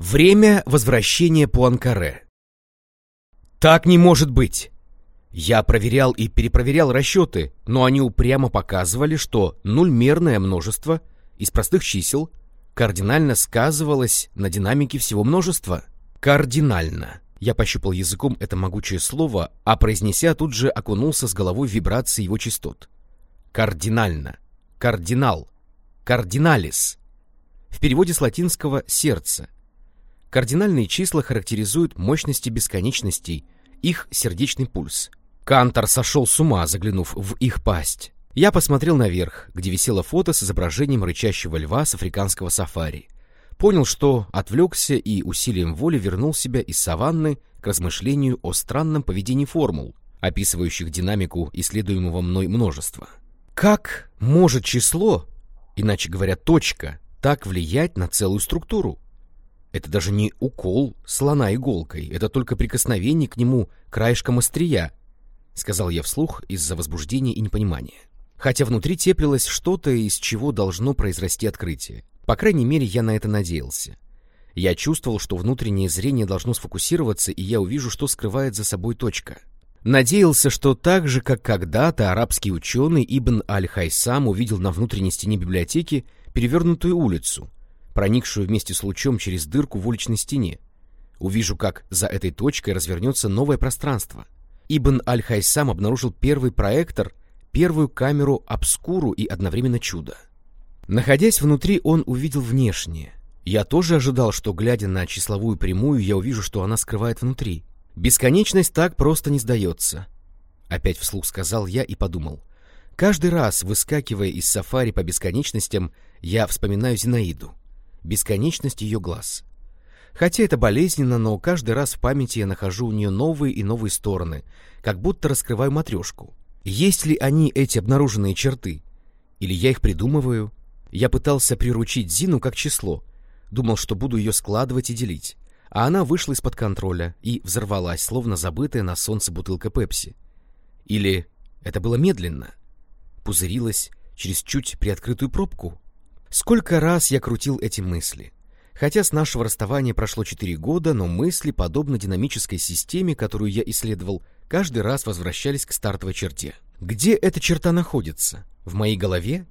Время возвращения Пуанкаре. Так не может быть. Я проверял и перепроверял расчеты, но они упрямо показывали, что нульмерное множество из простых чисел кардинально сказывалось на динамике всего множества. Кардинально. Я пощупал языком это могучее слово, а произнеся, тут же окунулся с головой в вибрации его частот. Кардинально. Кардинал. Кардиналис. В переводе с латинского «сердце». Кардинальные числа характеризуют мощности бесконечностей, их сердечный пульс. Кантор сошел с ума, заглянув в их пасть. Я посмотрел наверх, где висело фото с изображением рычащего льва с африканского сафари. Понял, что отвлекся и усилием воли вернул себя из саванны к размышлению о странном поведении формул, описывающих динамику исследуемого мной множества. Как может число, иначе говоря, точка, так влиять на целую структуру? Это даже не укол слона иголкой, это только прикосновение к нему краешком острия, сказал я вслух из-за возбуждения и непонимания. Хотя внутри теплилось что-то, из чего должно произрасти открытие. По крайней мере, я на это надеялся. Я чувствовал, что внутреннее зрение должно сфокусироваться, и я увижу, что скрывает за собой точка. Надеялся, что так же, как когда-то арабский ученый Ибн Аль-Хайсам увидел на внутренней стене библиотеки перевернутую улицу, проникшую вместе с лучом через дырку в уличной стене. Увижу, как за этой точкой развернется новое пространство. Ибн Аль-Хайсам обнаружил первый проектор, первую камеру обскуру и одновременно чудо. Находясь внутри, он увидел внешнее. Я тоже ожидал, что, глядя на числовую прямую, я увижу, что она скрывает внутри. Бесконечность так просто не сдается. Опять вслух сказал я и подумал. Каждый раз, выскакивая из сафари по бесконечностям, я вспоминаю Зинаиду бесконечность ее глаз. Хотя это болезненно, но каждый раз в памяти я нахожу у нее новые и новые стороны, как будто раскрываю матрешку. Есть ли они, эти обнаруженные черты? Или я их придумываю? Я пытался приручить Зину как число, думал, что буду ее складывать и делить, а она вышла из-под контроля и взорвалась, словно забытая на солнце бутылка пепси. Или это было медленно, пузырилась через чуть приоткрытую пробку, Сколько раз я крутил эти мысли. Хотя с нашего расставания прошло четыре года, но мысли, подобно динамической системе, которую я исследовал, каждый раз возвращались к стартовой черте. Где эта черта находится? В моей голове?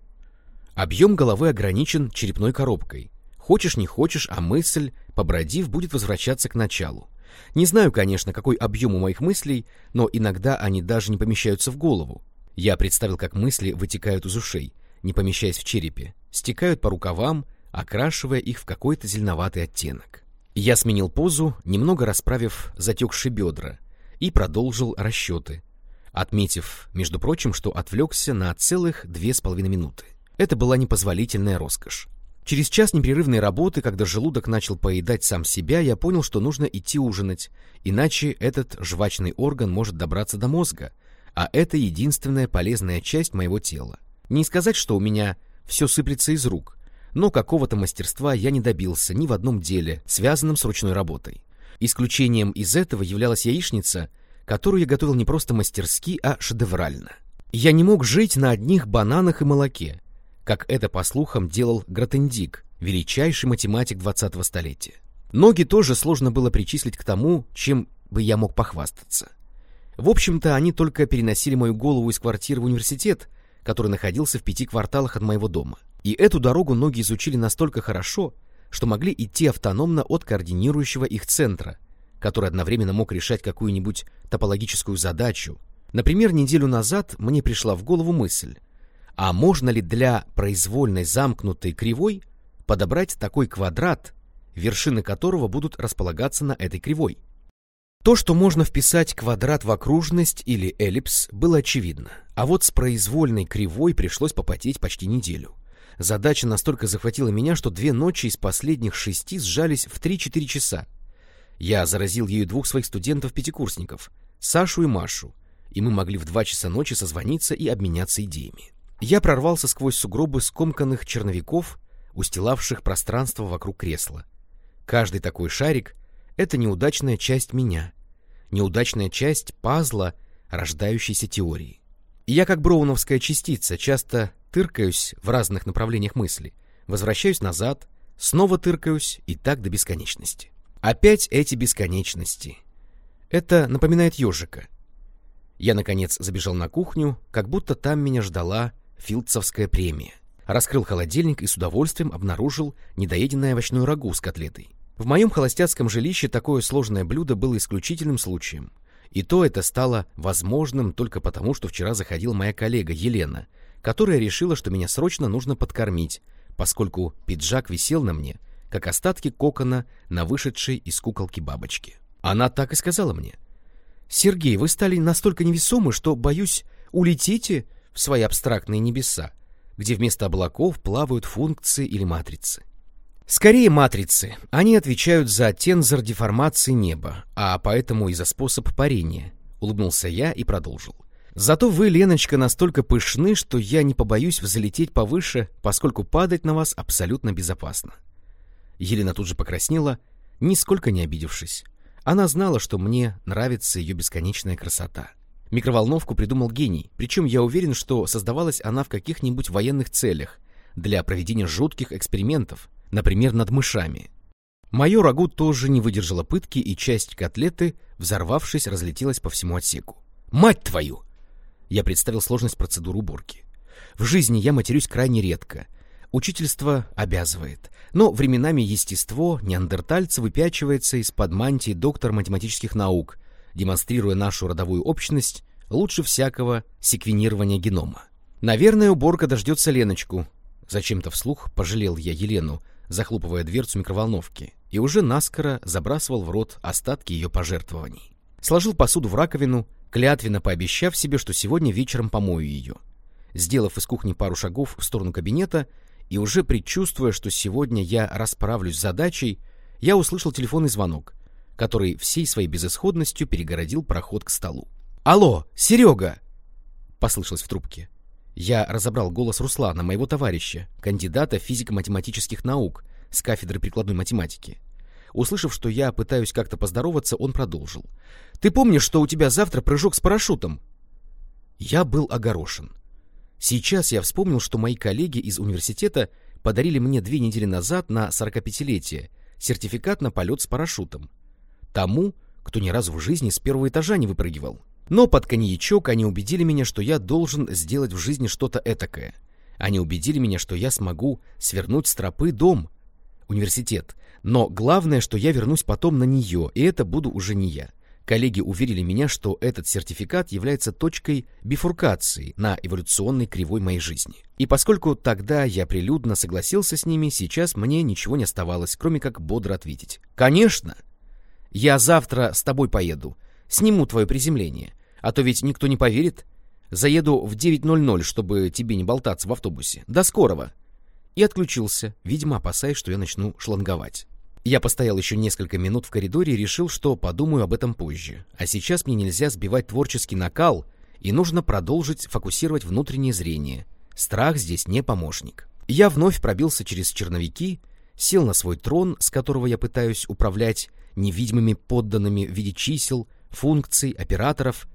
Объем головы ограничен черепной коробкой. Хочешь, не хочешь, а мысль, побродив, будет возвращаться к началу. Не знаю, конечно, какой объем у моих мыслей, но иногда они даже не помещаются в голову. Я представил, как мысли вытекают из ушей, не помещаясь в черепе, стекают по рукавам, окрашивая их в какой-то зеленоватый оттенок. Я сменил позу, немного расправив затекшие бедра, и продолжил расчеты, отметив, между прочим, что отвлекся на целых две с половиной минуты. Это была непозволительная роскошь. Через час непрерывной работы, когда желудок начал поедать сам себя, я понял, что нужно идти ужинать, иначе этот жвачный орган может добраться до мозга, а это единственная полезная часть моего тела. Не сказать, что у меня все сыплется из рук, но какого-то мастерства я не добился ни в одном деле, связанном с ручной работой. Исключением из этого являлась яичница, которую я готовил не просто мастерски, а шедеврально. Я не мог жить на одних бананах и молоке, как это, по слухам, делал Гратендик, величайший математик 20-го столетия. Ноги тоже сложно было причислить к тому, чем бы я мог похвастаться. В общем-то, они только переносили мою голову из квартиры в университет, который находился в пяти кварталах от моего дома. И эту дорогу ноги изучили настолько хорошо, что могли идти автономно от координирующего их центра, который одновременно мог решать какую-нибудь топологическую задачу. Например, неделю назад мне пришла в голову мысль, а можно ли для произвольной замкнутой кривой подобрать такой квадрат, вершины которого будут располагаться на этой кривой? То, что можно вписать квадрат в окружность или эллипс, было очевидно. А вот с произвольной кривой пришлось попотеть почти неделю. Задача настолько захватила меня, что две ночи из последних шести сжались в 3-4 часа. Я заразил ею двух своих студентов-пятикурсников, Сашу и Машу, и мы могли в два часа ночи созвониться и обменяться идеями. Я прорвался сквозь сугробы скомканных черновиков, устилавших пространство вокруг кресла. Каждый такой шарик — это неудачная часть меня, неудачная часть пазла рождающейся теории. Я как броуновская частица, часто тыркаюсь в разных направлениях мысли, возвращаюсь назад, Снова тыркаюсь, и так до бесконечности. Опять эти бесконечности. Это напоминает ежика. Я, наконец, забежал на кухню, как будто там меня ждала филдсовская премия. Раскрыл холодильник и с удовольствием обнаружил недоеденное овощное рагу с котлетой. В моем холостяцком жилище такое сложное блюдо было исключительным случаем. И то это стало возможным только потому, что вчера заходила моя коллега Елена, которая решила, что меня срочно нужно подкормить, поскольку пиджак висел на мне, как остатки кокона на вышедшей из куколки бабочке. Она так и сказала мне. «Сергей, вы стали настолько невесомы, что, боюсь, улетите в свои абстрактные небеса, где вместо облаков плавают функции или матрицы. Скорее матрицы. Они отвечают за тензор деформации неба, а поэтому и за способ парения. Улыбнулся я и продолжил. Зато вы, Леночка, настолько пышны, что я не побоюсь взлететь повыше, поскольку падать на вас абсолютно безопасно. Елена тут же покраснела, нисколько не обидевшись. Она знала, что мне нравится ее бесконечная красота. Микроволновку придумал гений, причем я уверен, что создавалась она в каких-нибудь военных целях, для проведения жутких экспериментов, например, над мышами. Мое рагу тоже не выдержало пытки, и часть котлеты, взорвавшись, разлетелась по всему отсеку. «Мать твою!» Я представил сложность процедуры уборки. В жизни я матерюсь крайне редко. Учительство обязывает. Но временами естество неандертальца выпячивается из-под мантии доктор математических наук, демонстрируя нашу родовую общность лучше всякого секвенирования генома. Наверное, уборка дождется Леночку. Зачем-то вслух пожалел я Елену, захлопывая дверцу микроволновки, и уже наскоро забрасывал в рот остатки ее пожертвований. Сложил посуду в раковину, клятвенно пообещав себе, что сегодня вечером помою ее. Сделав из кухни пару шагов в сторону кабинета и уже предчувствуя, что сегодня я расправлюсь с задачей, я услышал телефонный звонок, который всей своей безысходностью перегородил проход к столу. «Алло, Серега!» — послышалось в трубке. Я разобрал голос Руслана, моего товарища, кандидата физико-математических наук с кафедры прикладной математики. Услышав, что я пытаюсь как-то поздороваться, он продолжил. «Ты помнишь, что у тебя завтра прыжок с парашютом?» Я был огорошен. Сейчас я вспомнил, что мои коллеги из университета подарили мне две недели назад на 45-летие сертификат на полет с парашютом. Тому, кто ни разу в жизни с первого этажа не выпрыгивал. Но под коньячок они убедили меня, что я должен сделать в жизни что-то этакое. Они убедили меня, что я смогу свернуть с тропы дом, университет. Но главное, что я вернусь потом на нее, и это буду уже не я. Коллеги уверили меня, что этот сертификат является точкой бифуркации на эволюционной кривой моей жизни. И поскольку тогда я прилюдно согласился с ними, сейчас мне ничего не оставалось, кроме как бодро ответить. «Конечно! Я завтра с тобой поеду. Сниму твое приземление. А то ведь никто не поверит. Заеду в 9.00, чтобы тебе не болтаться в автобусе. До скорого!» И отключился, видимо, опасаясь, что я начну шланговать. Я постоял еще несколько минут в коридоре и решил, что подумаю об этом позже. А сейчас мне нельзя сбивать творческий накал, и нужно продолжить фокусировать внутреннее зрение. Страх здесь не помощник. Я вновь пробился через черновики, сел на свой трон, с которого я пытаюсь управлять невидимыми подданными в виде чисел, функций, операторов,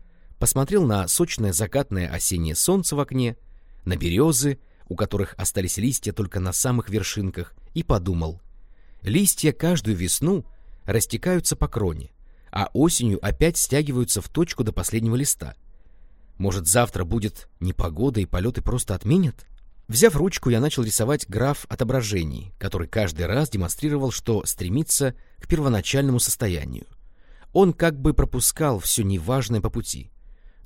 посмотрел на сочное закатное осеннее солнце в окне, на березы, у которых остались листья только на самых вершинках, и подумал, Листья каждую весну растекаются по кроне, а осенью опять стягиваются в точку до последнего листа. Может, завтра будет непогода и полеты просто отменят? Взяв ручку, я начал рисовать граф отображений, который каждый раз демонстрировал, что стремится к первоначальному состоянию. Он как бы пропускал все неважное по пути.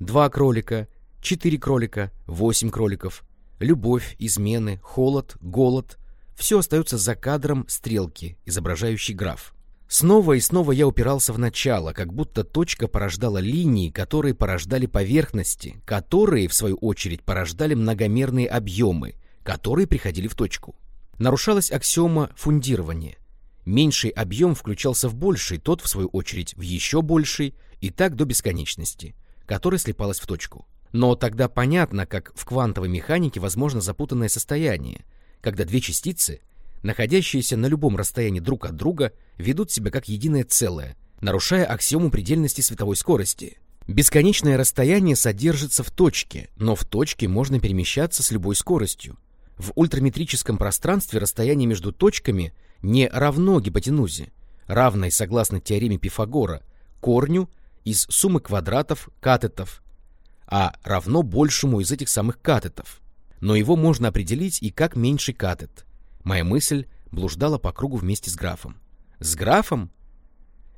Два кролика, четыре кролика, восемь кроликов, любовь, измены, холод, голод — все остается за кадром стрелки, изображающей граф. Снова и снова я упирался в начало, как будто точка порождала линии, которые порождали поверхности, которые, в свою очередь, порождали многомерные объемы, которые приходили в точку. Нарушалась аксиома фундирования. Меньший объем включался в больший, тот, в свою очередь, в еще больший, и так до бесконечности, которая слепалась в точку. Но тогда понятно, как в квантовой механике возможно запутанное состояние — когда две частицы, находящиеся на любом расстоянии друг от друга, ведут себя как единое целое, нарушая аксиому предельности световой скорости. Бесконечное расстояние содержится в точке, но в точке можно перемещаться с любой скоростью. В ультраметрическом пространстве расстояние между точками не равно гипотенузе, равной, согласно теореме Пифагора, корню из суммы квадратов катетов, а равно большему из этих самых катетов. Но его можно определить и как меньший катет. Моя мысль блуждала по кругу вместе с графом. С графом?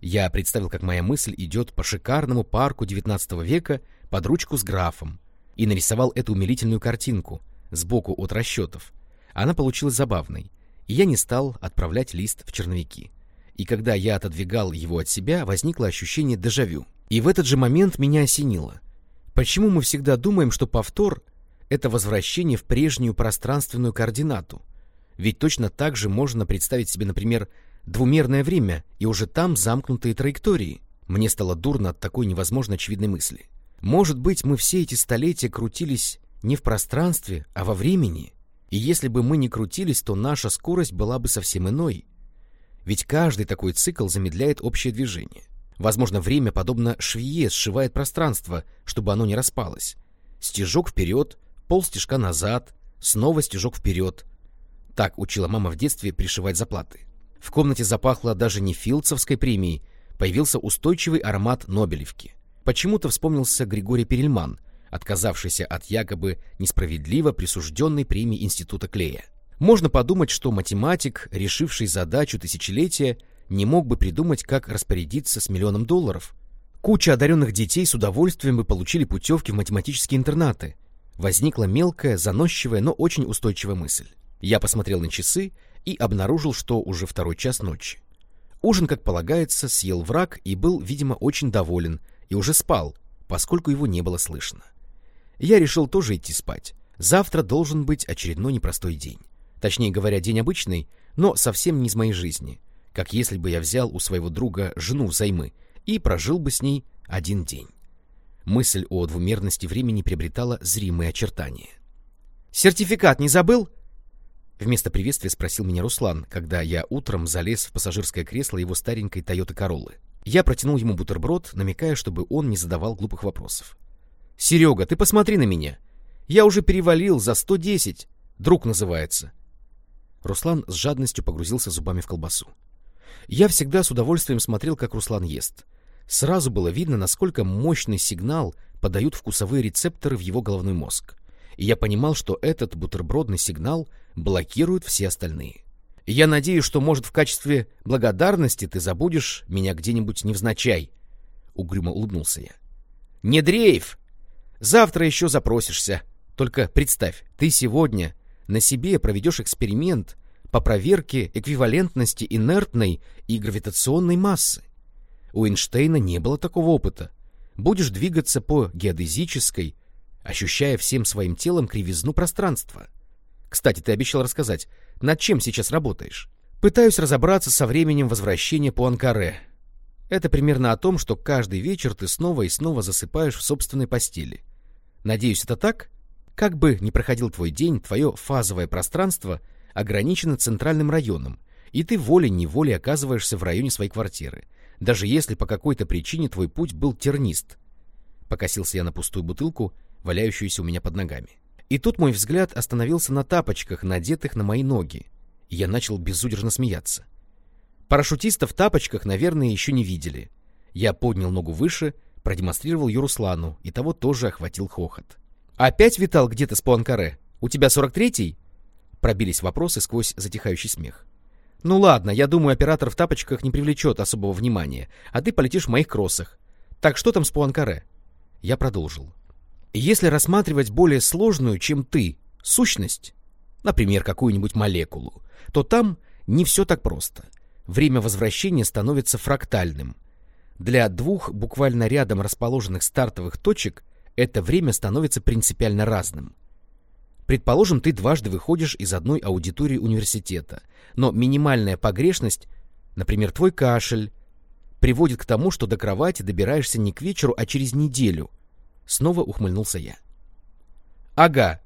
Я представил, как моя мысль идет по шикарному парку XIX века под ручку с графом, и нарисовал эту умилительную картинку сбоку от расчетов. Она получилась забавной, и я не стал отправлять лист в черновики. И когда я отодвигал его от себя, возникло ощущение дежавю. И в этот же момент меня осенило. Почему мы всегда думаем, что повтор — это возвращение в прежнюю пространственную координату? Ведь точно так же можно представить себе, например, двумерное время и уже там замкнутые траектории. Мне стало дурно от такой невозможно очевидной мысли. Может быть, мы все эти столетия крутились не в пространстве, а во времени? И если бы мы не крутились, то наша скорость была бы совсем иной. Ведь каждый такой цикл замедляет общее движение. Возможно, время, подобно швее, сшивает пространство, чтобы оно не распалось. Стежок вперед, полстежка назад, снова стежок вперед. Так учила мама в детстве пришивать заплаты. В комнате запахло даже не Филдсовской премией, появился устойчивый аромат Нобелевки. Почему-то вспомнился Григорий Перельман, отказавшийся от якобы несправедливо присужденной премии Института Клея. Можно подумать, что математик, решивший задачу тысячелетия, не мог бы придумать, как распорядиться с миллионом долларов. Куча одаренных детей с удовольствием бы получили путевки в математические интернаты. Возникла мелкая, заносчивая, но очень устойчивая мысль. Я посмотрел на часы и обнаружил, что уже второй час ночи. Ужин, как полагается, съел враг и был, видимо, очень доволен, и уже спал, поскольку его не было слышно. Я решил тоже идти спать. Завтра должен быть очередной непростой день. Точнее говоря, день обычный, но совсем не из моей жизни, как если бы я взял у своего друга жену взаймы и прожил бы с ней один день. Мысль о двумерности времени приобретала зримые очертания. «Сертификат не забыл?» Вместо приветствия спросил меня Руслан, когда я утром залез в пассажирское кресло его старенькой Тойоты Короллы. Я протянул ему бутерброд, намекая, чтобы он не задавал глупых вопросов. «Серега, ты посмотри на меня! Я уже перевалил за 110, друг называется!» Руслан с жадностью погрузился зубами в колбасу. Я всегда с удовольствием смотрел, как Руслан ест. Сразу было видно, насколько мощный сигнал подают вкусовые рецепторы в его головной мозг. И я понимал, что этот бутербродный сигнал блокирует все остальные. Я надеюсь, что, может, в качестве благодарности ты забудешь меня где-нибудь невзначай. Угрюмо улыбнулся я. Не дрейф! Завтра еще запросишься. Только представь, ты сегодня на себе проведешь эксперимент по проверке эквивалентности инертной и гравитационной массы. У Эйнштейна не было такого опыта. Будешь двигаться по геодезической, ощущая всем своим телом кривизну пространства. Кстати, ты обещал рассказать, над чем сейчас работаешь? Пытаюсь разобраться со временем возвращения по Анкаре. Это примерно о том, что каждый вечер ты снова и снова засыпаешь в собственной постели. Надеюсь, это так? Как бы ни проходил твой день, твое фазовое пространство ограничено центральным районом, и ты волей-неволей оказываешься в районе своей квартиры, даже если по какой-то причине твой путь был тернист. Покосился я на пустую бутылку, валяющуюся у меня под ногами. И тут мой взгляд остановился на тапочках, надетых на мои ноги, и я начал безудержно смеяться. Парашютистов в тапочках, наверное, еще не видели. Я поднял ногу выше, продемонстрировал ее Руслану, и того тоже охватил хохот. «Опять витал где-то с Пуанкаре? У тебя 43-й?» Пробились вопросы сквозь затихающий смех. «Ну ладно, я думаю, оператор в тапочках не привлечет особого внимания, а ты полетишь в моих кроссах. Так что там с Пуанкаре?» Я продолжил. Если рассматривать более сложную, чем ты, сущность, например, какую-нибудь молекулу, то там не все так просто. Время возвращения становится фрактальным. Для двух буквально рядом расположенных стартовых точек это время становится принципиально разным. Предположим, ты дважды выходишь из одной аудитории университета, но минимальная погрешность, например, твой кашель, приводит к тому, что до кровати добираешься не к вечеру, а через неделю – Снова ухмыльнулся я. Ага,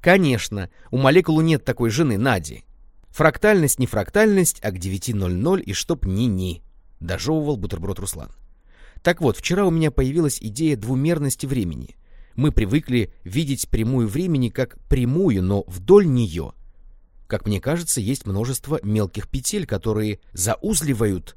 конечно, у молекулы нет такой жены, Нади. Фрактальность не фрактальность, а к 9.00 и чтоб ни-ни, дожевывал бутерброд Руслан. Так вот, вчера у меня появилась идея двумерности времени. Мы привыкли видеть прямую времени как прямую, но вдоль нее. Как мне кажется, есть множество мелких петель, которые заузливают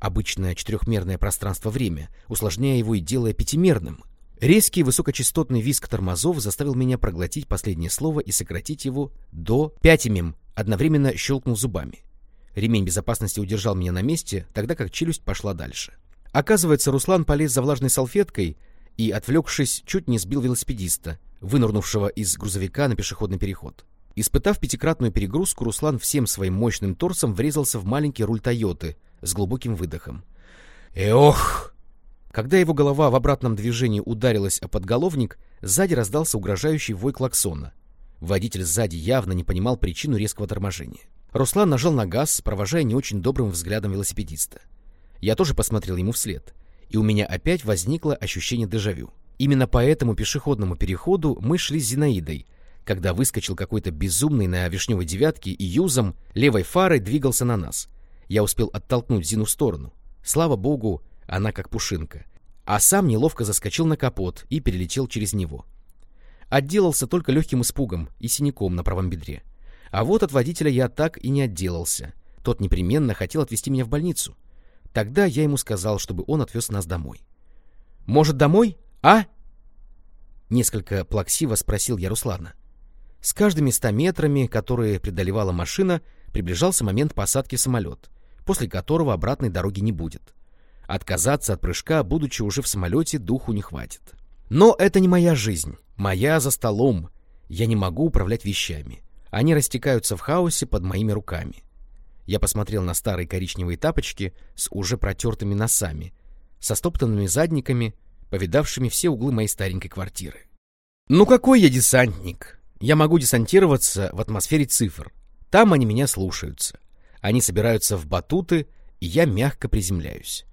обычное четырехмерное пространство-время, усложняя его и делая пятимерным. Резкий высокочастотный визг тормозов заставил меня проглотить последнее слово и сократить его до пятимем, одновременно щелкнул зубами. Ремень безопасности удержал меня на месте, тогда как челюсть пошла дальше. Оказывается, Руслан полез за влажной салфеткой и, отвлекшись, чуть не сбил велосипедиста, вынырнувшего из грузовика на пешеходный переход. Испытав пятикратную перегрузку, Руслан всем своим мощным торсом врезался в маленький руль Тойоты с глубоким выдохом. «Эх!» Когда его голова в обратном движении ударилась о подголовник, сзади раздался угрожающий вой клаксона. Водитель сзади явно не понимал причину резкого торможения. Руслан нажал на газ, провожая не очень добрым взглядом велосипедиста. Я тоже посмотрел ему вслед, и у меня опять возникло ощущение дежавю. Именно по этому пешеходному переходу мы шли с Зинаидой, когда выскочил какой-то безумный на вишневой девятке и юзом левой фарой двигался на нас. Я успел оттолкнуть Зину в сторону. Слава богу, она как пушинка. А сам неловко заскочил на капот и перелетел через него. Отделался только легким испугом и синяком на правом бедре. А вот от водителя я так и не отделался. Тот непременно хотел отвезти меня в больницу. Тогда я ему сказал, чтобы он отвез нас домой. «Может, домой, а?» Несколько плаксиво спросил я Руслана. С каждыми ста метрами, которые преодолевала машина, приближался момент посадки в самолет, после которого обратной дороги не будет. Отказаться от прыжка, будучи уже в самолете, духу не хватит. Но это не моя жизнь. Моя за столом. Я не могу управлять вещами. Они растекаются в хаосе под моими руками. Я посмотрел на старые коричневые тапочки с уже протертыми носами, со стоптанными задниками, повидавшими все углы моей старенькой квартиры. Ну какой я десантник? Я могу десантироваться в атмосфере цифр. Там они меня слушаются. Они собираются в батуты, и я мягко приземляюсь.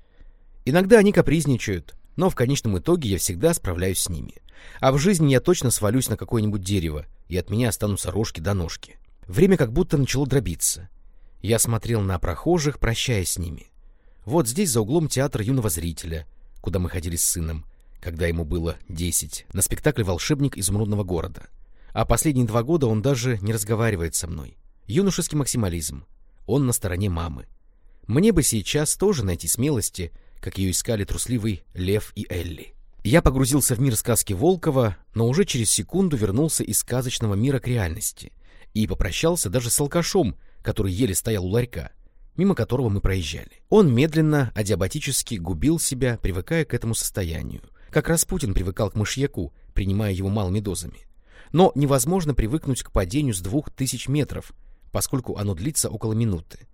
Иногда они капризничают, но в конечном итоге я всегда справляюсь с ними. А в жизни я точно свалюсь на какое-нибудь дерево, и от меня останутся рожки до ножки. Время как будто начало дробиться. Я смотрел на прохожих, прощаясь с ними. Вот здесь за углом театр юного зрителя, куда мы ходили с сыном, когда ему было десять, на спектакле «Волшебник изумрудного города». А последние два года он даже не разговаривает со мной. Юношеский максимализм. Он на стороне мамы. Мне бы сейчас тоже найти смелости как ее искали трусливый Лев и Элли. Я погрузился в мир сказки Волкова, но уже через секунду вернулся из сказочного мира к реальности и попрощался даже с алкашом, который еле стоял у ларька, мимо которого мы проезжали. Он медленно, адиабатически губил себя, привыкая к этому состоянию, как Распутин привыкал к мышьяку, принимая его малыми дозами. Но невозможно привыкнуть к падению с двух тысяч метров, поскольку оно длится около минуты.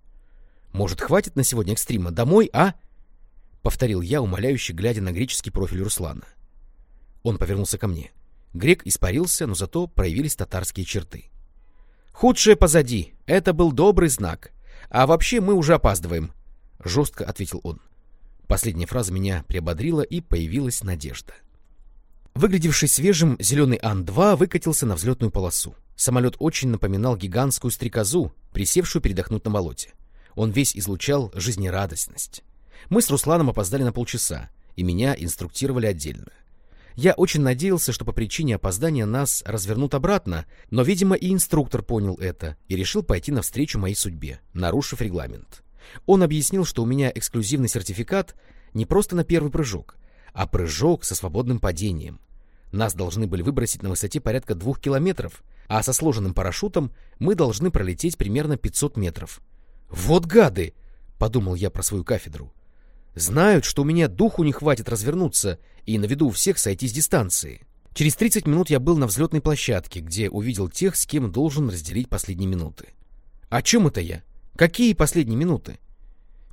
Может, хватит на сегодня экстрима? Домой, а? — повторил я, умоляюще глядя на греческий профиль Руслана. Он повернулся ко мне. Грек испарился, но зато проявились татарские черты. «Худшее позади. Это был добрый знак. А вообще мы уже опаздываем», — жестко ответил он. Последняя фраза меня приободрила, и появилась надежда. Выглядевший свежим, зеленый Ан-2 выкатился на взлетную полосу. Самолет очень напоминал гигантскую стрекозу, присевшую передохнуть на болоте. Он весь излучал жизнерадостность. Мы с Русланом опоздали на полчаса, и меня инструктировали отдельно. Я очень надеялся, что по причине опоздания нас развернут обратно, но, видимо, и инструктор понял это и решил пойти навстречу моей судьбе, нарушив регламент. Он объяснил, что у меня эксклюзивный сертификат не просто на первый прыжок, а прыжок со свободным падением. Нас должны были выбросить на высоте порядка двух километров, а со сложенным парашютом мы должны пролететь примерно 500 метров. «Вот гады!» — подумал я про свою кафедру. Знают, что у меня духу не хватит развернуться и на виду у всех сойти с дистанции. Через 30 минут я был на взлетной площадке, где увидел тех, с кем должен разделить последние минуты. О чем это я? Какие последние минуты?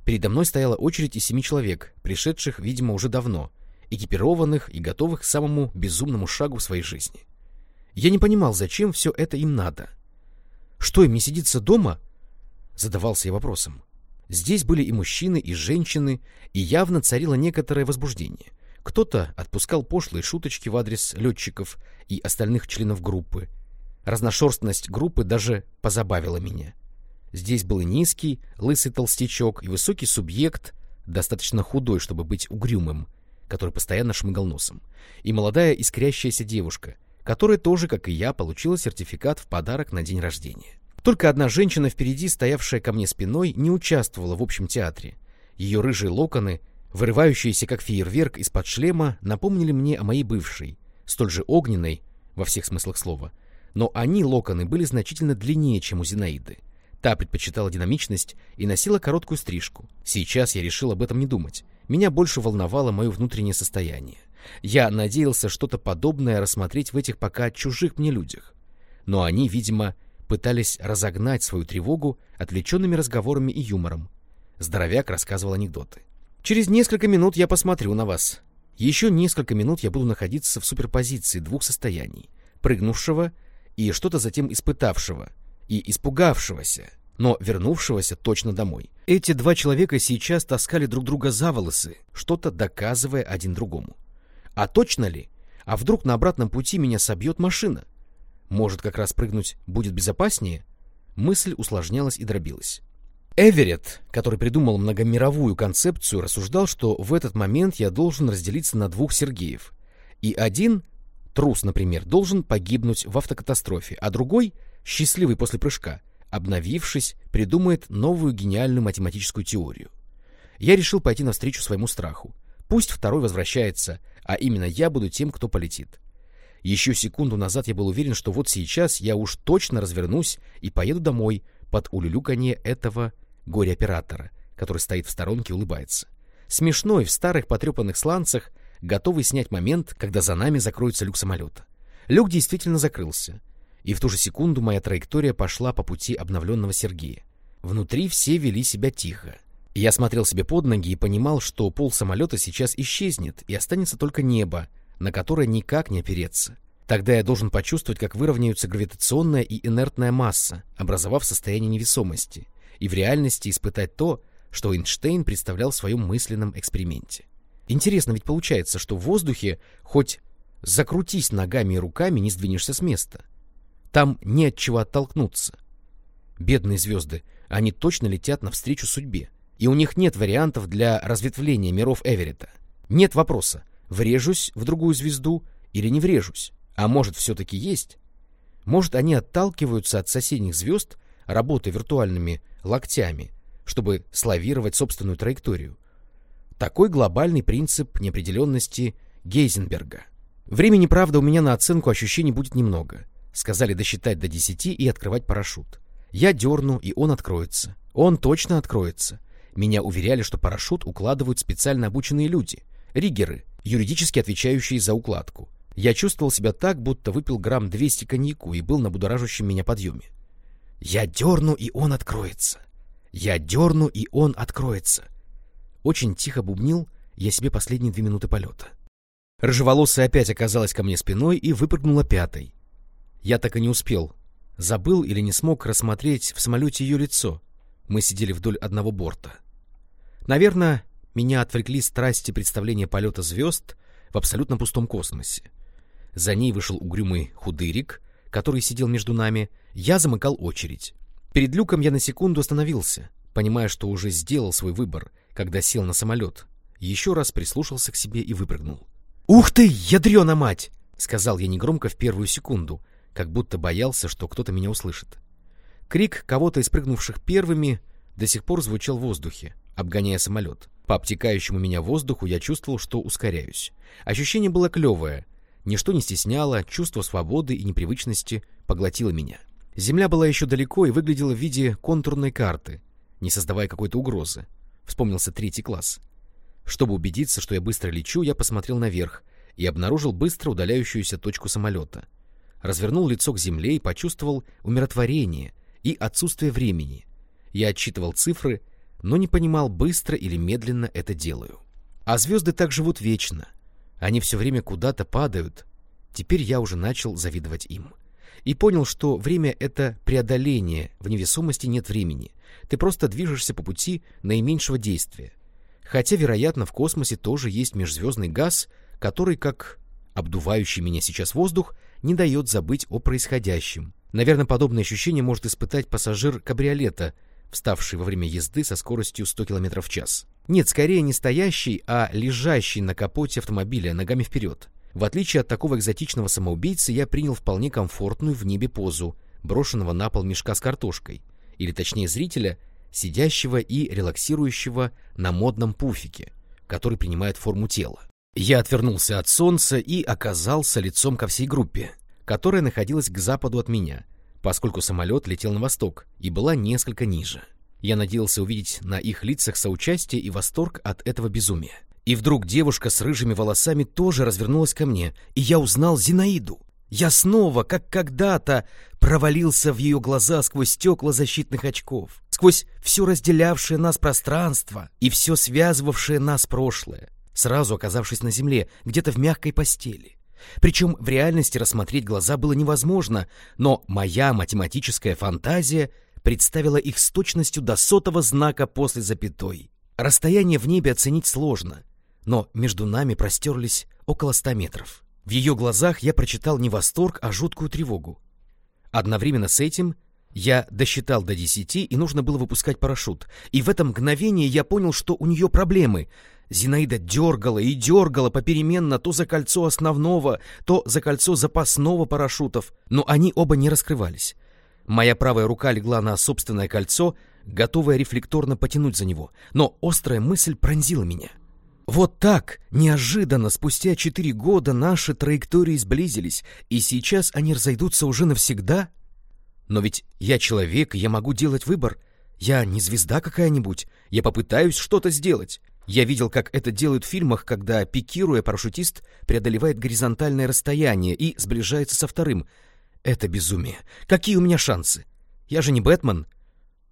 Передо мной стояла очередь из семи человек, пришедших, видимо, уже давно, экипированных и готовых к самому безумному шагу в своей жизни. Я не понимал, зачем все это им надо. Что, им не сидится дома? Задавался я вопросом. Здесь были и мужчины, и женщины, и явно царило некоторое возбуждение. Кто-то отпускал пошлые шуточки в адрес летчиков и остальных членов группы. Разношерстность группы даже позабавила меня. Здесь был и низкий, лысый толстячок, и высокий субъект, достаточно худой, чтобы быть угрюмым, который постоянно шмыгал носом, и молодая искрящаяся девушка, которая тоже, как и я, получила сертификат в подарок на день рождения. Только одна женщина впереди, стоявшая ко мне спиной, не участвовала в общем театре. Ее рыжие локоны, вырывающиеся как фейерверк из-под шлема, напомнили мне о моей бывшей, столь же огненной, во всех смыслах слова. Но они, локоны, были значительно длиннее, чем у Зинаиды. Та предпочитала динамичность и носила короткую стрижку. Сейчас я решил об этом не думать. Меня больше волновало мое внутреннее состояние. Я надеялся что-то подобное рассмотреть в этих пока чужих мне людях. Но они, видимо, пытались разогнать свою тревогу отвлеченными разговорами и юмором. Здоровяк рассказывал анекдоты. «Через несколько минут я посмотрю на вас. Еще несколько минут я буду находиться в суперпозиции двух состояний. Прыгнувшего и что-то затем испытавшего, и испугавшегося, но вернувшегося точно домой. Эти два человека сейчас таскали друг друга за волосы, что-то доказывая один другому. А точно ли? А вдруг на обратном пути меня собьет машина? Может, как раз прыгнуть будет безопаснее? Мысль усложнялась и дробилась. Эверетт, который придумал многомировую концепцию, рассуждал, что в этот момент я должен разделиться на двух Сергеев. И один, трус, например, должен погибнуть в автокатастрофе, а другой, счастливый после прыжка, обновившись, придумает новую гениальную математическую теорию. Я решил пойти навстречу своему страху. Пусть второй возвращается, а именно я буду тем, кто полетит. Еще секунду назад я был уверен, что вот сейчас я уж точно развернусь и поеду домой под улюлюканье этого горе-оператора, который стоит в сторонке и улыбается. Смешной в старых потрепанных сланцах, готовый снять момент, когда за нами закроется люк самолета. Люк действительно закрылся, и в ту же секунду моя траектория пошла по пути обновленного Сергея. Внутри все вели себя тихо. Я смотрел себе под ноги и понимал, что пол самолета сейчас исчезнет, и останется только небо, на которое никак не опереться. Тогда я должен почувствовать, как выровняются гравитационная и инертная масса, образовав состояние невесомости, и в реальности испытать то, что Эйнштейн представлял в своем мысленном эксперименте. Интересно ведь получается, что в воздухе хоть закрутись ногами и руками, не сдвинешься с места. Там не от чего оттолкнуться. Бедные звезды, они точно летят навстречу судьбе, и у них нет вариантов для разветвления миров Эверетта. Нет вопроса, врежусь в другую звезду или не врежусь. А может, все-таки есть? Может, они отталкиваются от соседних звезд, работая виртуальными локтями, чтобы славировать собственную траекторию. Такой глобальный принцип неопределенности Гейзенберга. Времени, правда, у меня на оценку ощущений будет немного. Сказали досчитать до десяти и открывать парашют. Я дерну, и он откроется. Он точно откроется. Меня уверяли, что парашют укладывают специально обученные люди. Риггеры, юридически отвечающие за укладку. Я чувствовал себя так, будто выпил грамм 200 коньяку и был на будоражащем меня подъеме. Я дерну, и он откроется. Я дерну, и он откроется. Очень тихо бубнил я себе последние две минуты полета. Рыжеволосая опять оказалась ко мне спиной и выпрыгнула пятой. Я так и не успел. Забыл или не смог рассмотреть в самолете ее лицо. Мы сидели вдоль одного борта. Наверное, меня отвлекли страсти представления полета звезд в абсолютно пустом космосе. За ней вышел угрюмый худырик, который сидел между нами. Я замыкал очередь. Перед люком я на секунду остановился, понимая, что уже сделал свой выбор, когда сел на самолет. Еще раз прислушался к себе и выпрыгнул. «Ух ты, ядрена мать!» — сказал я негромко в первую секунду, как будто боялся, что кто-то меня услышит. Крик кого-то из прыгнувших первыми до сих пор звучал в воздухе, обгоняя самолет. По обтекающему меня воздуху я чувствовал, что ускоряюсь. Ощущение было клевое. Ничто не стесняло, чувство свободы и непривычности поглотило меня. Земля была еще далеко и выглядела в виде контурной карты, не создавая какой-то угрозы. Вспомнился третий класс. Чтобы убедиться, что я быстро лечу, я посмотрел наверх и обнаружил быстро удаляющуюся точку самолета. Развернул лицо к земле и почувствовал умиротворение и отсутствие времени. Я отсчитывал цифры но не понимал, быстро или медленно это делаю. А звезды так живут вечно. Они все время куда-то падают. Теперь я уже начал завидовать им. И понял, что время — это преодоление, в невесомости нет времени. Ты просто движешься по пути наименьшего действия. Хотя, вероятно, в космосе тоже есть межзвездный газ, который, как обдувающий меня сейчас воздух, не дает забыть о происходящем. Наверное, подобное ощущение может испытать пассажир кабриолета — вставший во время езды со скоростью 100 км в час. Нет, скорее не стоящий, а лежащий на капоте автомобиля ногами вперед. В отличие от такого экзотичного самоубийцы, я принял вполне комфортную в небе позу, брошенного на пол мешка с картошкой, или точнее зрителя, сидящего и релаксирующего на модном пуфике, который принимает форму тела. Я отвернулся от солнца и оказался лицом ко всей группе, которая находилась к западу от меня, поскольку самолет летел на восток и была несколько ниже. Я надеялся увидеть на их лицах соучастие и восторг от этого безумия. И вдруг девушка с рыжими волосами тоже развернулась ко мне, и я узнал Зинаиду. Я снова, как когда-то, провалился в ее глаза сквозь стекла защитных очков, сквозь все разделявшее нас пространство и все связывавшее нас прошлое, сразу оказавшись на земле, где-то в мягкой постели. Причем в реальности рассмотреть глаза было невозможно, но моя математическая фантазия представила их с точностью до сотого знака после запятой. Расстояние в небе оценить сложно, но между нами простерлись около ста метров. В ее глазах я прочитал не восторг, а жуткую тревогу. Одновременно с этим я досчитал до десяти, и нужно было выпускать парашют. И в это мгновение я понял, что у нее проблемы. Зинаида дергала и дергала попеременно то за кольцо основного, то за кольцо запасного парашютов, но они оба не раскрывались. Моя правая рука легла на собственное кольцо, готовая рефлекторно потянуть за него, но острая мысль пронзила меня. Вот так, неожиданно, спустя четыре года наши траектории сблизились, и сейчас они разойдутся уже навсегда? Но ведь я человек, я могу делать выбор. Я не звезда какая-нибудь, я попытаюсь что-то сделать. Я видел, как это делают в фильмах, когда, пикируя, парашютист преодолевает горизонтальное расстояние и сближается со вторым. Это безумие. Какие у меня шансы? Я же не Бэтмен.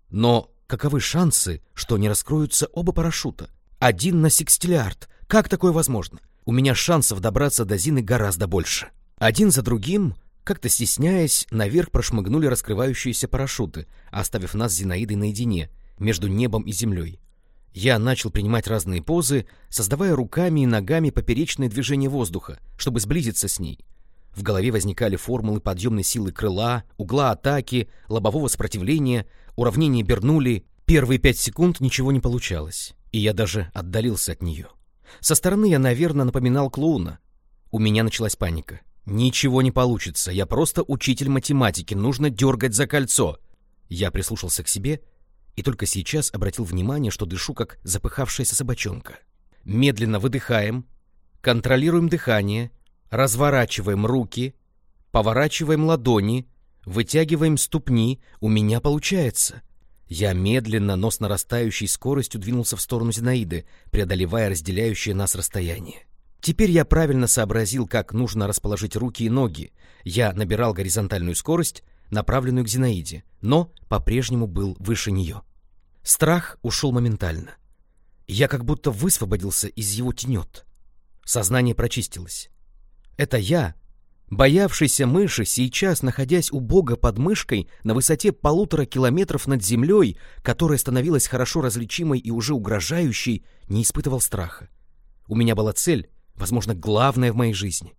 Но каковы шансы, что не раскроются оба парашюта? Один на секстиллиард. Как такое возможно? У меня шансов добраться до Зины гораздо больше. Один за другим, как-то стесняясь, наверх прошмыгнули раскрывающиеся парашюты, оставив нас с Зинаидой наедине, между небом и землей. Я начал принимать разные позы, создавая руками и ногами поперечное движение воздуха, чтобы сблизиться с ней. В голове возникали формулы подъемной силы крыла, угла атаки, лобового сопротивления, уравнения Бернули. Первые пять секунд ничего не получалось и я даже отдалился от нее. Со стороны я, наверное, напоминал клоуна. У меня началась паника. «Ничего не получится, я просто учитель математики, нужно дергать за кольцо!» Я прислушался к себе и только сейчас обратил внимание, что дышу, как запыхавшаяся собачонка. Медленно выдыхаем, контролируем дыхание, разворачиваем руки, поворачиваем ладони, вытягиваем ступни, у меня получается. Я медленно, но с нарастающей скоростью двинулся в сторону Зинаиды, преодолевая разделяющее нас расстояние. Теперь я правильно сообразил, как нужно расположить руки и ноги. Я набирал горизонтальную скорость, направленную к Зинаиде, но по-прежнему был выше нее. Страх ушел моментально. Я как будто высвободился из его тенет. Сознание прочистилось. Это я, Боявшийся мыши, сейчас, находясь у бога под мышкой на высоте полутора километров над землей, которая становилась хорошо различимой и уже угрожающей, не испытывал страха. У меня была цель, возможно, главная в моей жизни.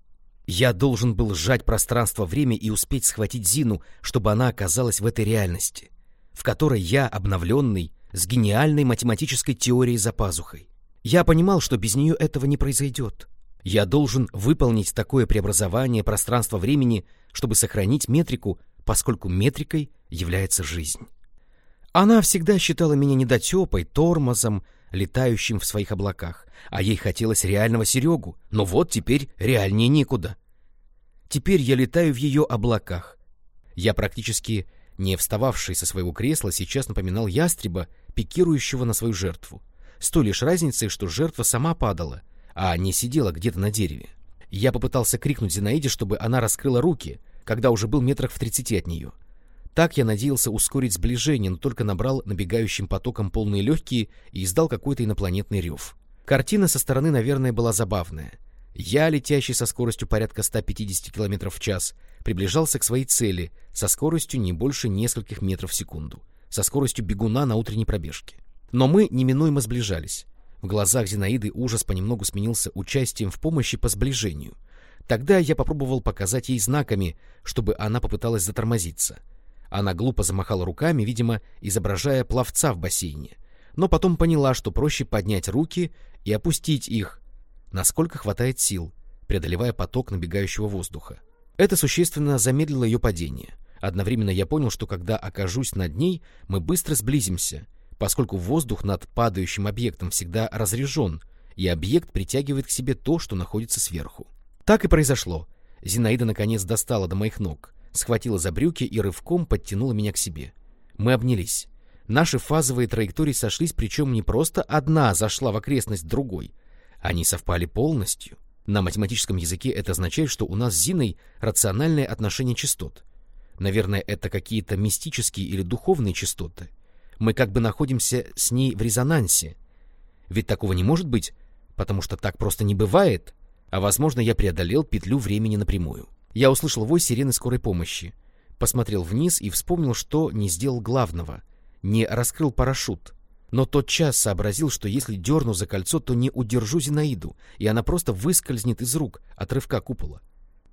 Я должен был сжать пространство-время и успеть схватить Зину, чтобы она оказалась в этой реальности, в которой я, обновленный, с гениальной математической теорией за пазухой. Я понимал, что без нее этого не произойдет. Я должен выполнить такое преобразование пространства-времени, чтобы сохранить метрику, поскольку метрикой является жизнь. Она всегда считала меня недотепой, тормозом, летающим в своих облаках, а ей хотелось реального Серегу, но вот теперь реальнее некуда. Теперь я летаю в ее облаках. Я практически не встававший со своего кресла сейчас напоминал ястреба, пикирующего на свою жертву. С той лишь разницей, что жертва сама падала, а не сидела где-то на дереве. Я попытался крикнуть Зинаиде, чтобы она раскрыла руки, когда уже был метрах в тридцати от нее. Так я надеялся ускорить сближение, но только набрал набегающим потоком полные легкие и издал какой-то инопланетный рев. Картина со стороны, наверное, была забавная. Я, летящий со скоростью порядка 150 км в час, приближался к своей цели со скоростью не больше нескольких метров в секунду, со скоростью бегуна на утренней пробежке. Но мы неминуемо сближались. В глазах Зинаиды ужас понемногу сменился участием в помощи по сближению. Тогда я попробовал показать ей знаками, чтобы она попыталась затормозиться. Она глупо замахала руками, видимо, изображая пловца в бассейне, но потом поняла, что проще поднять руки и опустить их, насколько хватает сил, преодолевая поток набегающего воздуха. Это существенно замедлило ее падение. Одновременно я понял, что когда окажусь над ней, мы быстро сблизимся, поскольку воздух над падающим объектом всегда разрежен, и объект притягивает к себе то, что находится сверху. Так и произошло. Зинаида наконец достала до моих ног, схватила за брюки и рывком подтянула меня к себе. Мы обнялись. Наши фазовые траектории сошлись, причем не просто одна зашла в окрестность другой. Они совпали полностью. На математическом языке это означает, что у нас с Зиной рациональное отношение частот. Наверное, это какие-то мистические или духовные частоты. Мы как бы находимся с ней в резонансе. Ведь такого не может быть, потому что так просто не бывает, а, возможно, я преодолел петлю времени напрямую. Я услышал вой сирены скорой помощи, посмотрел вниз и вспомнил, что не сделал главного, не раскрыл парашют. Но тот час сообразил, что если дерну за кольцо, то не удержу Зинаиду, и она просто выскользнет из рук от рывка купола.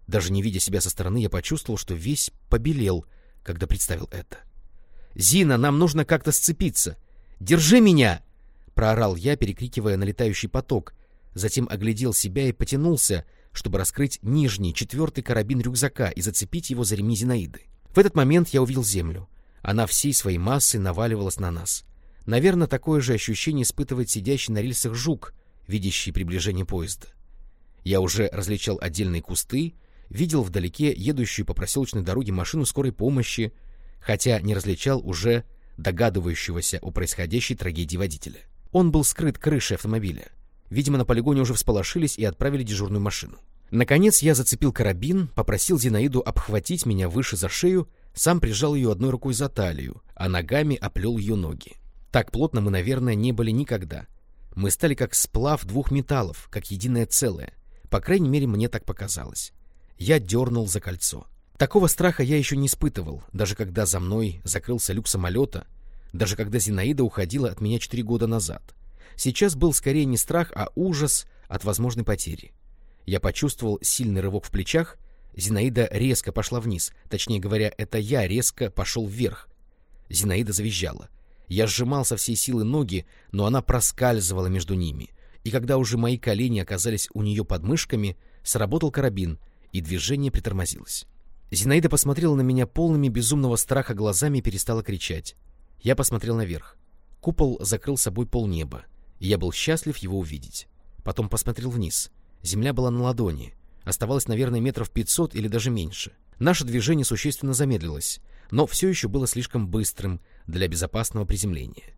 Даже не видя себя со стороны, я почувствовал, что весь побелел, когда представил это. «Зина, нам нужно как-то сцепиться! Держи меня!» проорал я, перекрикивая налетающий поток, затем оглядел себя и потянулся, чтобы раскрыть нижний, четвертый карабин рюкзака и зацепить его за ремни Зинаиды. В этот момент я увидел землю. Она всей своей массой наваливалась на нас. Наверное, такое же ощущение испытывает сидящий на рельсах жук, видящий приближение поезда. Я уже различал отдельные кусты, видел вдалеке едущую по проселочной дороге машину скорой помощи, хотя не различал уже догадывающегося о происходящей трагедии водителя. Он был скрыт крышей автомобиля. Видимо, на полигоне уже всполошились и отправили дежурную машину. Наконец я зацепил карабин, попросил Зинаиду обхватить меня выше за шею, сам прижал ее одной рукой за талию, а ногами оплел ее ноги. Так плотно мы, наверное, не были никогда. Мы стали как сплав двух металлов, как единое целое. По крайней мере, мне так показалось. Я дернул за кольцо. Такого страха я еще не испытывал, даже когда за мной закрылся люк самолета, даже когда Зинаида уходила от меня четыре года назад. Сейчас был скорее не страх, а ужас от возможной потери. Я почувствовал сильный рывок в плечах, Зинаида резко пошла вниз, точнее говоря, это я резко пошел вверх. Зинаида завизжала. Я сжимал со всей силы ноги, но она проскальзывала между ними, и когда уже мои колени оказались у нее под мышками, сработал карабин, и движение притормозилось. Зинаида посмотрела на меня полными безумного страха глазами и перестала кричать. Я посмотрел наверх. Купол закрыл собой полнеба, и я был счастлив его увидеть. Потом посмотрел вниз. Земля была на ладони. Оставалось, наверное, метров пятьсот или даже меньше. Наше движение существенно замедлилось, но все еще было слишком быстрым для безопасного приземления.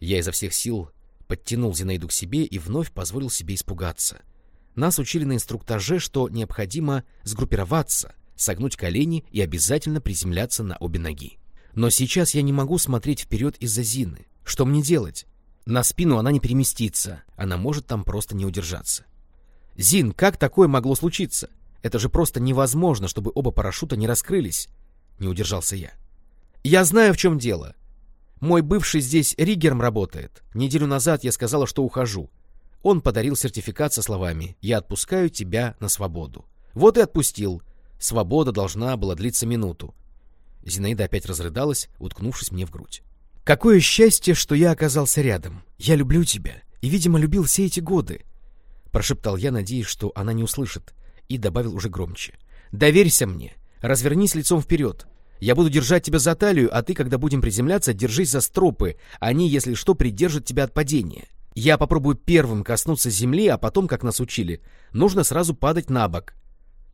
Я изо всех сил подтянул Зинаиду к себе и вновь позволил себе испугаться. Нас учили на инструктаже, что необходимо сгруппироваться, согнуть колени и обязательно приземляться на обе ноги. Но сейчас я не могу смотреть вперед из-за Зины. Что мне делать? На спину она не переместится. Она может там просто не удержаться. Зин, как такое могло случиться? Это же просто невозможно, чтобы оба парашюта не раскрылись. Не удержался я. Я знаю, в чем дело. Мой бывший здесь риггером работает. Неделю назад я сказала, что ухожу. Он подарил сертификат со словами «Я отпускаю тебя на свободу». Вот и отпустил. Свобода должна была длиться минуту. Зинаида опять разрыдалась, уткнувшись мне в грудь. «Какое счастье, что я оказался рядом! Я люблю тебя, и, видимо, любил все эти годы!» Прошептал я, надеясь, что она не услышит, и добавил уже громче. «Доверься мне! Развернись лицом вперед! Я буду держать тебя за талию, а ты, когда будем приземляться, держись за стропы, они, если что, придержат тебя от падения. Я попробую первым коснуться земли, а потом, как нас учили, нужно сразу падать на бок.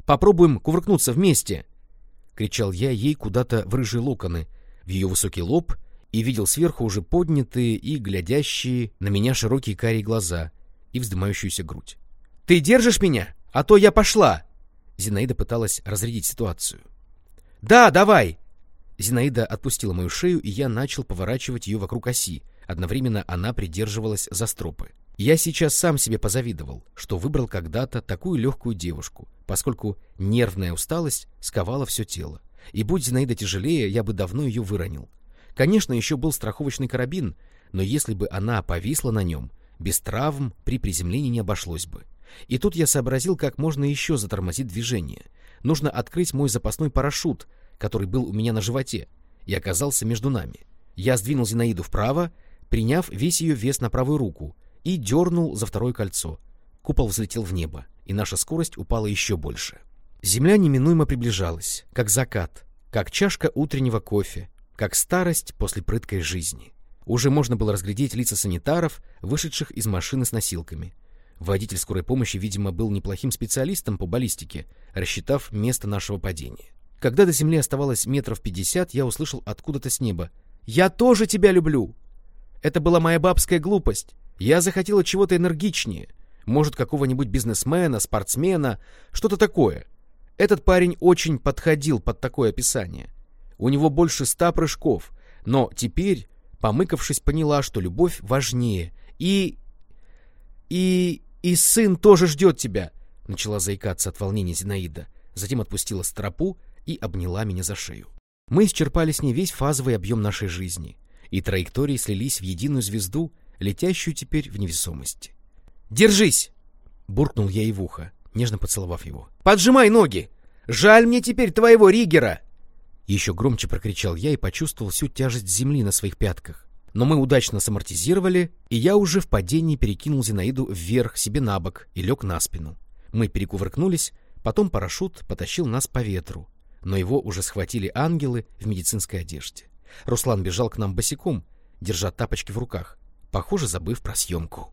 Попробуем кувыркнуться вместе!» — кричал я ей куда-то в рыжие локоны, в ее высокий лоб, и видел сверху уже поднятые и глядящие на меня широкие карие глаза и вздымающуюся грудь. «Ты держишь меня? А то я пошла!» Зинаида пыталась разрядить ситуацию. «Да, давай!» Зинаида отпустила мою шею, и я начал поворачивать ее вокруг оси. Одновременно она придерживалась за стропы. Я сейчас сам себе позавидовал, что выбрал когда-то такую легкую девушку, поскольку нервная усталость сковала все тело. И будь Зинаида тяжелее, я бы давно ее выронил. Конечно, еще был страховочный карабин, но если бы она повисла на нем, без травм при приземлении не обошлось бы. И тут я сообразил, как можно еще затормозить движение. Нужно открыть мой запасной парашют, который был у меня на животе, и оказался между нами. Я сдвинул Зинаиду вправо, приняв весь ее вес на правую руку, и дернул за второе кольцо. Купол взлетел в небо, и наша скорость упала еще больше. Земля неминуемо приближалась, как закат, как чашка утреннего кофе, как старость после прыткой жизни. Уже можно было разглядеть лица санитаров, вышедших из машины с носилками. Водитель скорой помощи, видимо, был неплохим специалистом по баллистике, рассчитав место нашего падения. Когда до земли оставалось метров пятьдесят, я услышал откуда-то с неба. «Я тоже тебя люблю!» Это была моя бабская глупость. Я захотела чего-то энергичнее. Может, какого-нибудь бизнесмена, спортсмена, что-то такое. Этот парень очень подходил под такое описание. У него больше ста прыжков, но теперь, помыкавшись, поняла, что любовь важнее. И... и... и сын тоже ждет тебя, начала заикаться от волнения Зинаида. Затем отпустила стропу и обняла меня за шею. Мы исчерпали с ней весь фазовый объем нашей жизни, и траектории слились в единую звезду, летящую теперь в невесомости. «Держись!» — буркнул я ей в ухо, нежно поцеловав его. «Поджимай ноги! Жаль мне теперь твоего Ригера!» Еще громче прокричал я и почувствовал всю тяжесть земли на своих пятках. Но мы удачно самортизировали, и я уже в падении перекинул Зинаиду вверх себе на бок и лег на спину. Мы перекувыркнулись, потом парашют потащил нас по ветру, но его уже схватили ангелы в медицинской одежде. Руслан бежал к нам босиком, держа тапочки в руках, похоже, забыв про съемку.